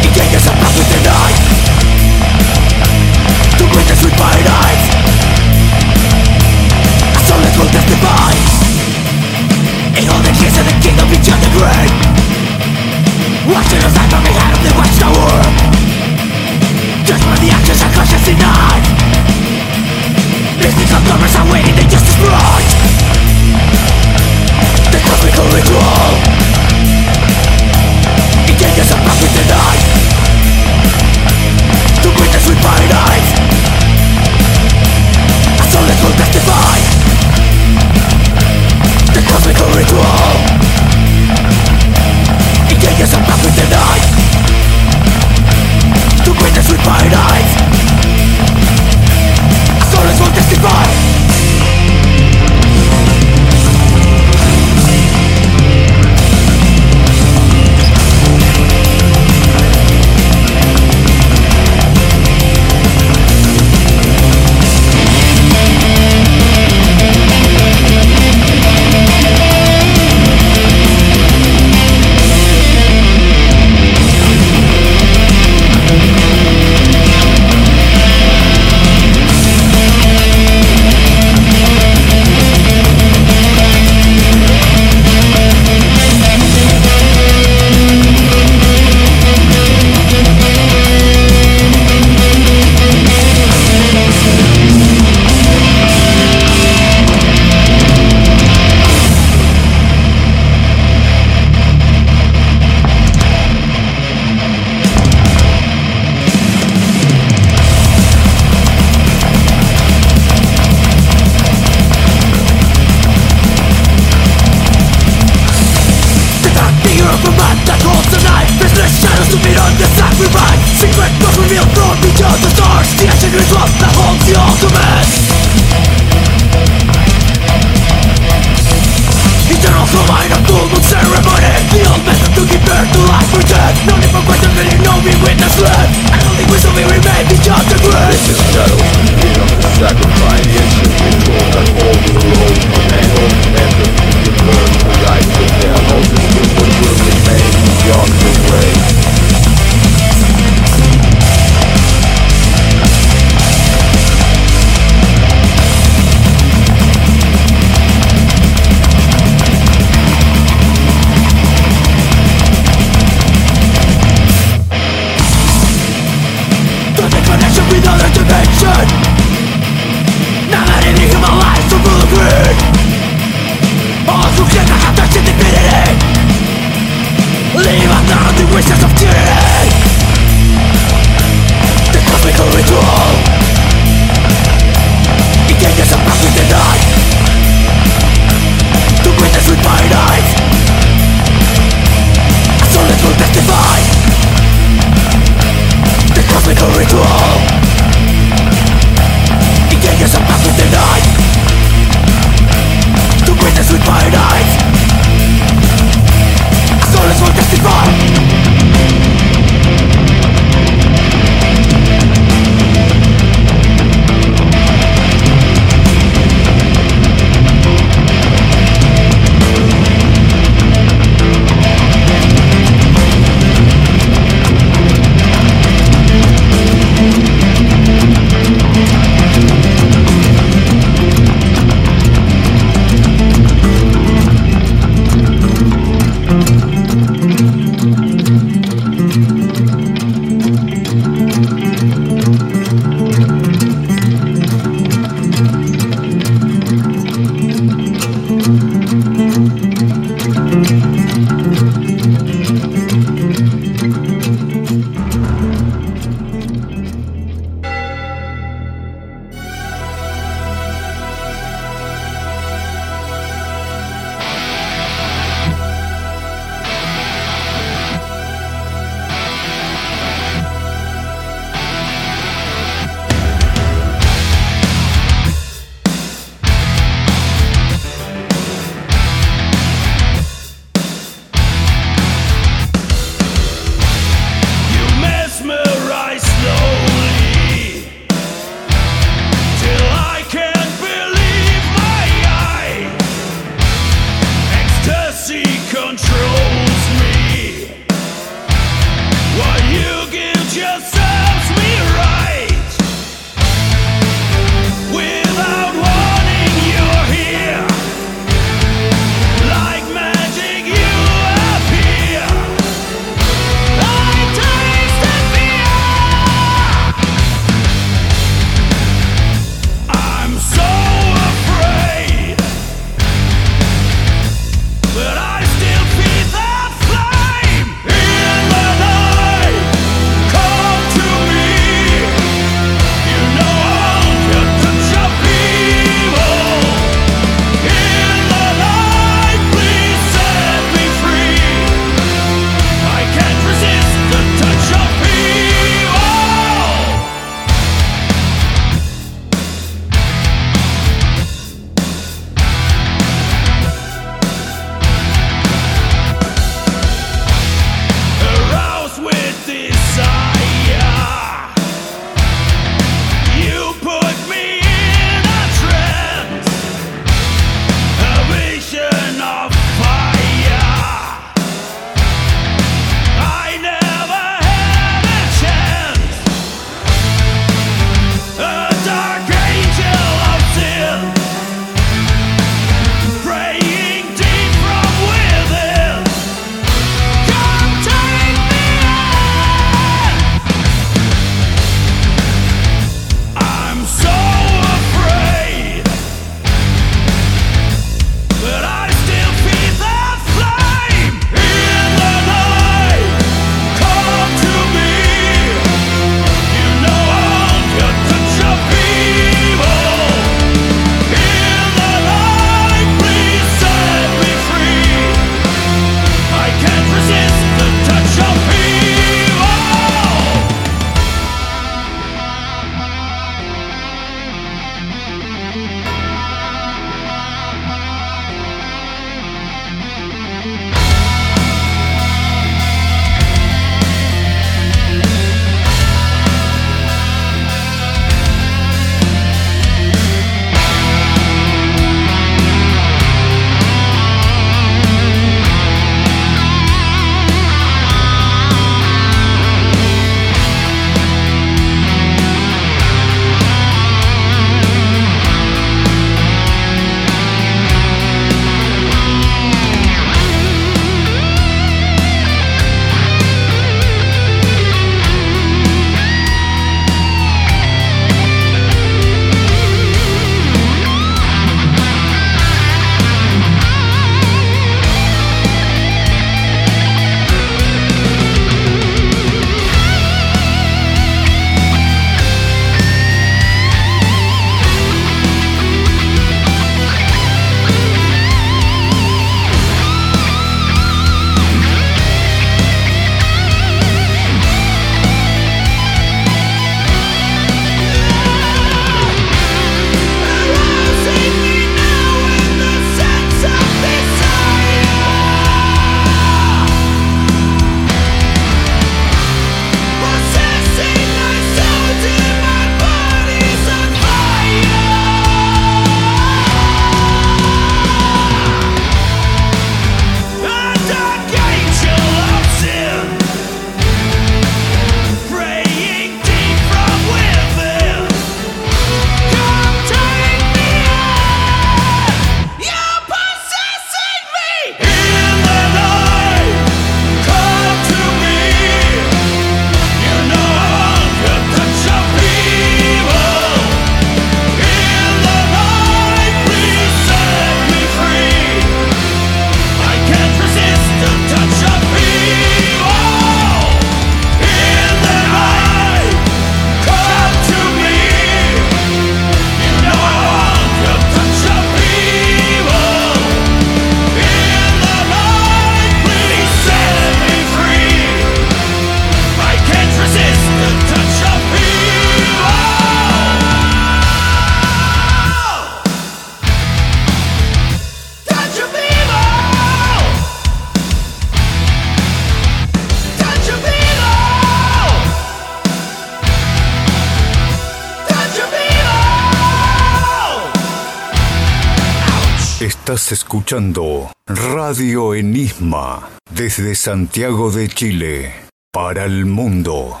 Speaker 9: Escuchando Radio Enigma desde Santiago de Chile para el mundo.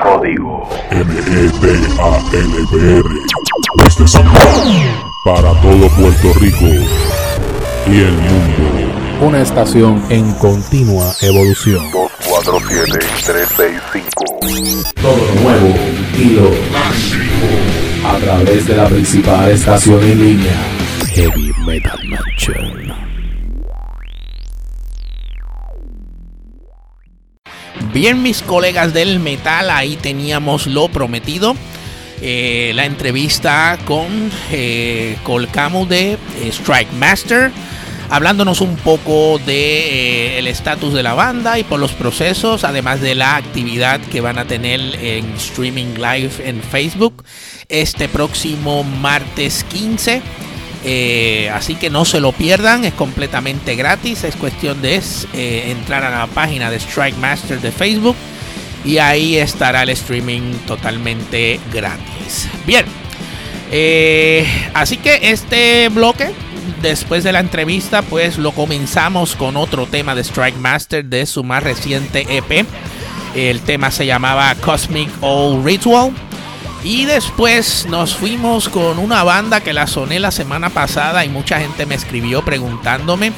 Speaker 10: Código M-E-T-A-L-B-R Desde San Juan para todo Puerto Rico y el mundo.
Speaker 11: Una estación en continua evolución.
Speaker 10: 247-365
Speaker 11: Todo lo nuevo y lo máximo. A través de la principal estación en línea. Heavy Metal Mansion.
Speaker 1: Bien, mis colegas del metal, ahí teníamos lo prometido. eh, la entrevista con eh, Colcamo de eh, Strike Master, hablándonos un poco de eh, el estatus de la banda y por los procesos, además de la actividad que van a tener en streaming live en Facebook este próximo martes 15. Eh, así que no se lo pierdan, es completamente gratis. Es cuestión de eh, entrar a la página de Strike Master de Facebook y ahí estará el streaming totalmente gratis. Bien, eh, así que este bloque, después de la entrevista, pues lo comenzamos con otro tema de Strike Master de su más reciente EP. El tema se llamaba Cosmic Old Ritual. Y después nos fuimos con una banda que la soné la semana pasada y mucha gente me escribió preguntándome.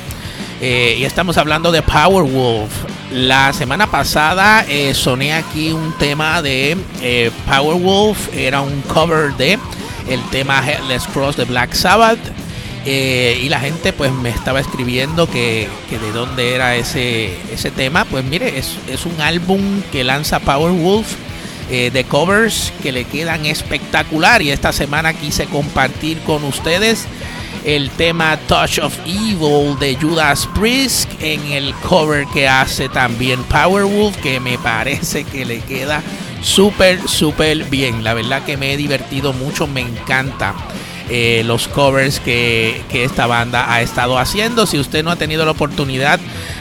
Speaker 1: eh, y estamos hablando de Powerwolf. La semana pasada eh, soné aquí un tema de eh, Powerwolf. Era un cover de el tema Headless Cross de Black Sabbath. Eh, y la gente pues me estaba escribiendo que, que de dónde era ese, ese tema. Pues mire, es, es un álbum que lanza Powerwolf eh, de covers que le quedan espectacular. Y esta semana quise compartir con ustedes el tema Touch of Evil de Judas Priest en el cover que hace también Powerwolf que me parece que le queda súper súper bien. La verdad que me he divertido mucho me encanta eh, los covers que, que esta banda ha estado haciendo. Si usted no ha tenido la oportunidad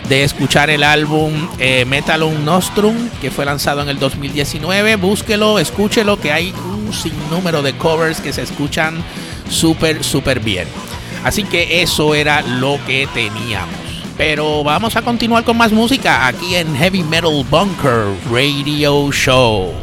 Speaker 1: de escuchar el álbum eh, Metalum Nostrum, que fue lanzado en el 2019, búsquelo, escúchelo, que hay un sinnúmero de covers que se escuchan súper, súper bien. Así que eso era lo que teníamos. Pero vamos a continuar con más música aquí en Heavy Metal Bunker Radio Show.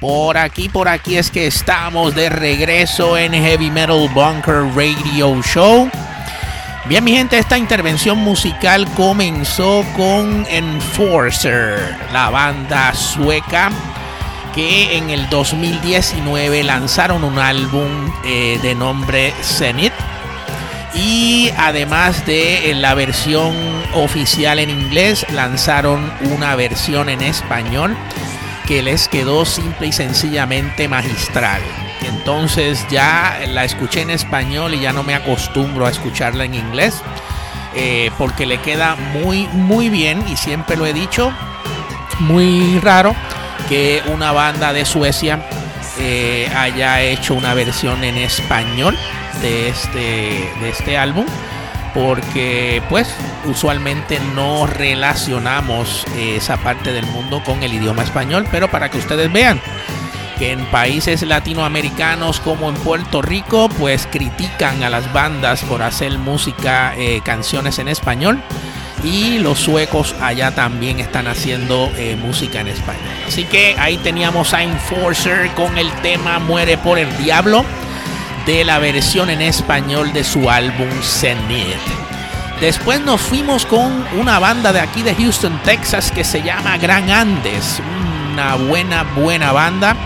Speaker 1: Por aquí, por aquí es que estamos de regreso en Heavy Metal Bunker Radio Show. Bien, mi gente, esta intervención musical comenzó con Enforcer, la banda sueca que en el 2019 lanzaron un álbum eh, de nombre Zenith. Y además de la versión oficial en inglés, lanzaron una versión en español que les quedó simple y sencillamente magistral. Entonces ya la escuché en español y ya no me acostumbro a escucharla en inglés. eh, porque le queda muy, muy bien y siempre lo he dicho, muy raro que una banda de Suecia eh, haya hecho una versión en español de este, de este álbum porque pues usualmente no relacionamos eh, esa parte del mundo con el idioma español, pero para que ustedes vean que en países latinoamericanos como en Puerto Rico pues critican a las bandas por hacer música, eh, canciones en español y los suecos allá también están haciendo eh, música en español. Así que ahí teníamos a Enforcer con el tema Muere por el Diablo de la versión en español de su álbum Zenith. Después nos fuimos con una banda de aquí de Houston, Texas, que se llama Gran Andes. Una buena, buena banda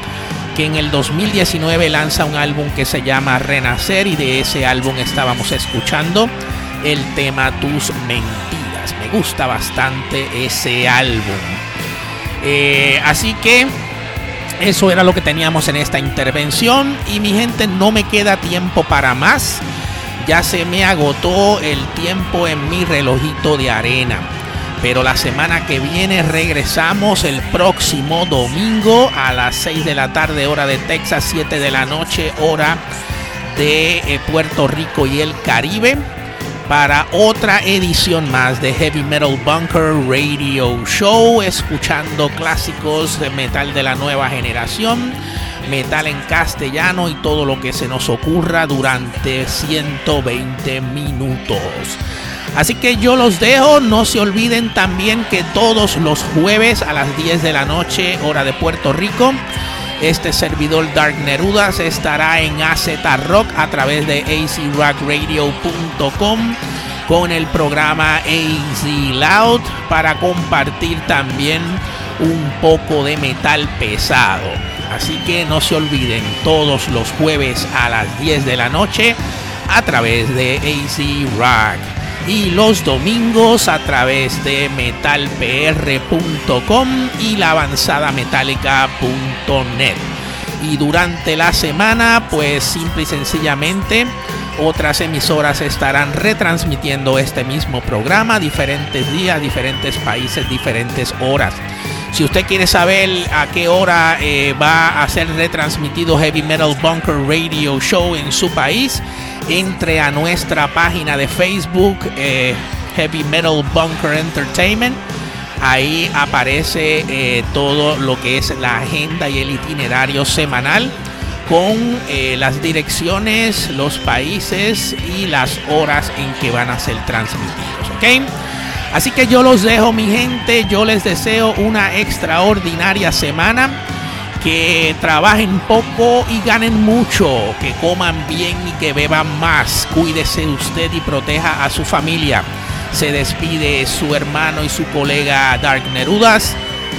Speaker 1: que en el 2019 lanza un álbum que se llama Renacer y de ese álbum estábamos escuchando el tema Tus Mentiras. Me gusta bastante ese álbum. Eh, así que eso era lo que teníamos en esta intervención y mi gente no me queda tiempo para más. Ya se me agotó el tiempo en mi relojito de arena. Pero la semana que viene regresamos el próximo domingo a las 6 de la tarde hora de Texas, 7 de la noche hora de eh, Puerto Rico y el Caribe para otra edición más de Heavy Metal Bunker Radio Show, escuchando clásicos de metal de la nueva generación, metal en castellano y todo lo que se nos ocurra durante 120 minutos. Así que yo los dejo, no se olviden también que todos los jueves a las 10 de la noche, hora de Puerto Rico, este servidor Dark Nerudas estará en AZ Rock a través de acrockradio.com con el programa AZ Loud para compartir también un poco de metal pesado. Así que no se olviden todos los jueves a las 10 de la noche a través de AZ Rock y los domingos a través de metalpr.com y la avanzada metálica.net. Y durante la semana, pues simple y sencillamente, otras emisoras estarán retransmitiendo este mismo programa, diferentes días, diferentes países, diferentes horas. Si usted quiere saber a qué hora eh, va a ser retransmitido Heavy Metal Bunker Radio Show en su país, entre a nuestra página de Facebook, eh, Heavy Metal Bunker Entertainment. Ahí aparece eh, todo lo que es la agenda y el itinerario semanal con eh, las direcciones, los países y las horas en que van a ser transmitidos. ¿ok? Así que yo los dejo, mi gente. Yo les deseo una extraordinaria semana. Que trabajen poco y ganen mucho. Que coman bien y que beban más. Cuídese usted y proteja a su familia. Se despide su hermano y su colega Dark Nerudas.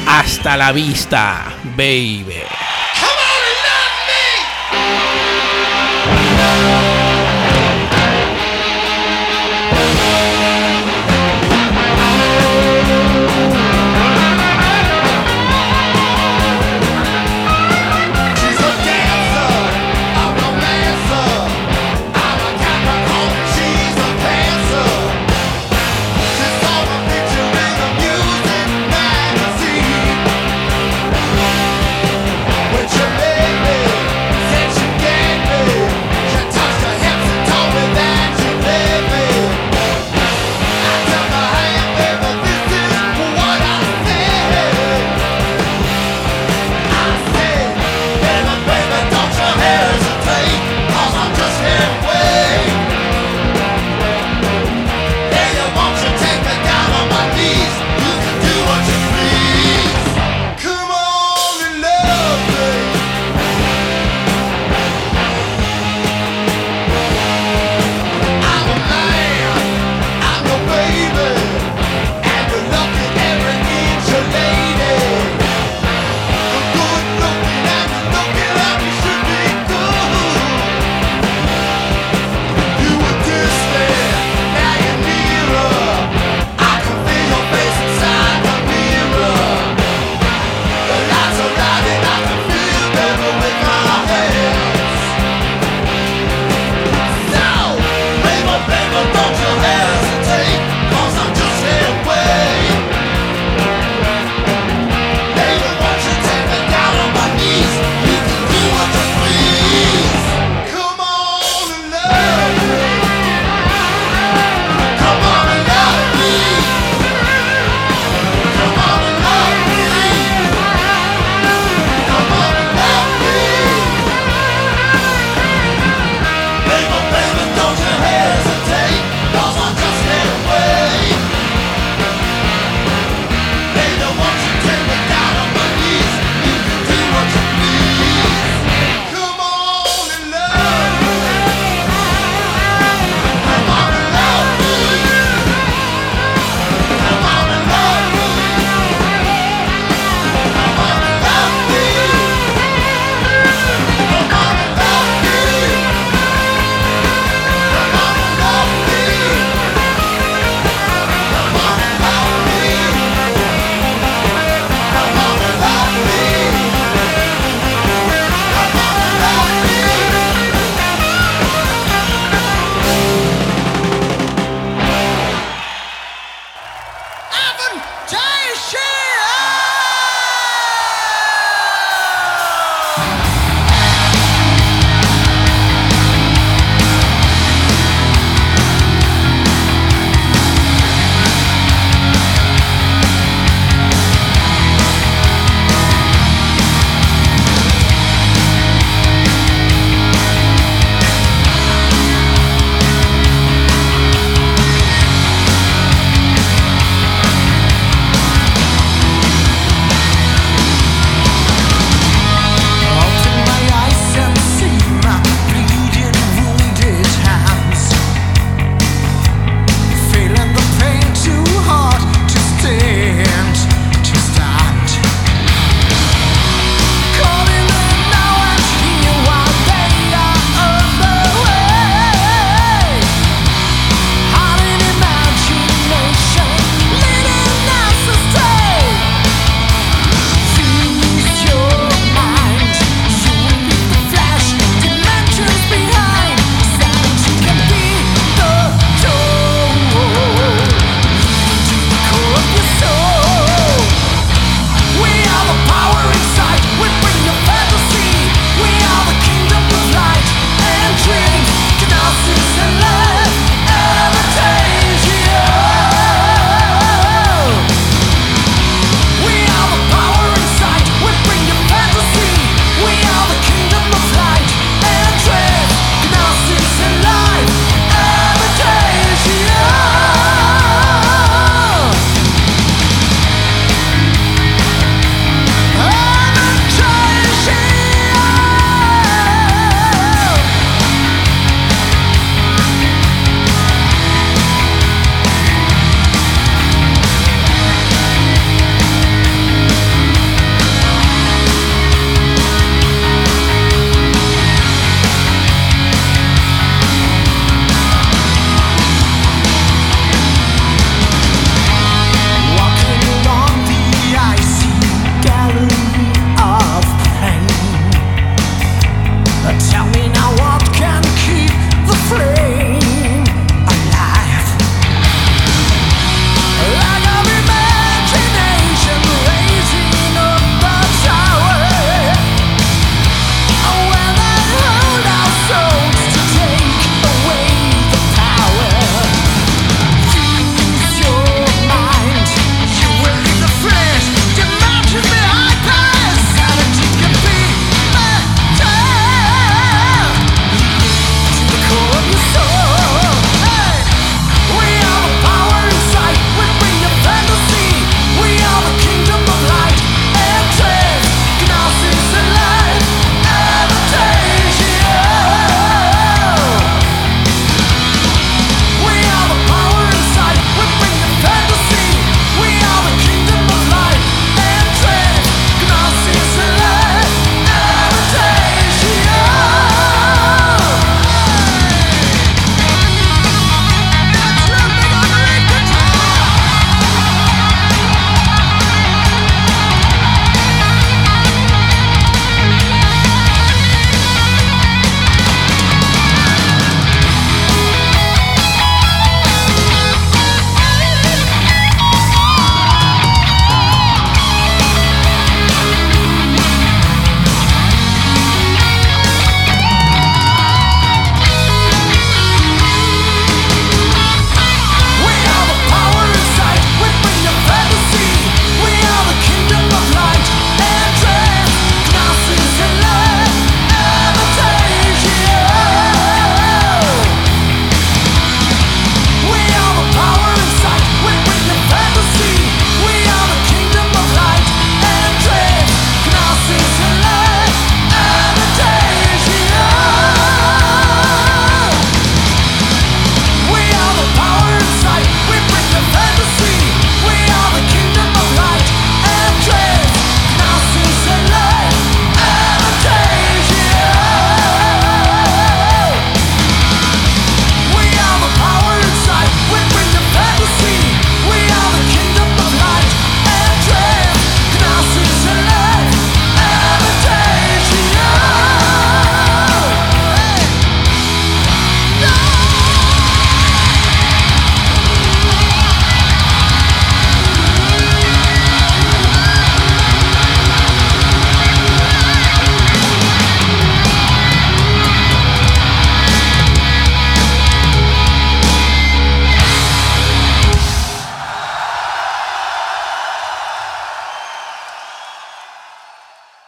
Speaker 1: Hasta la vista, baby.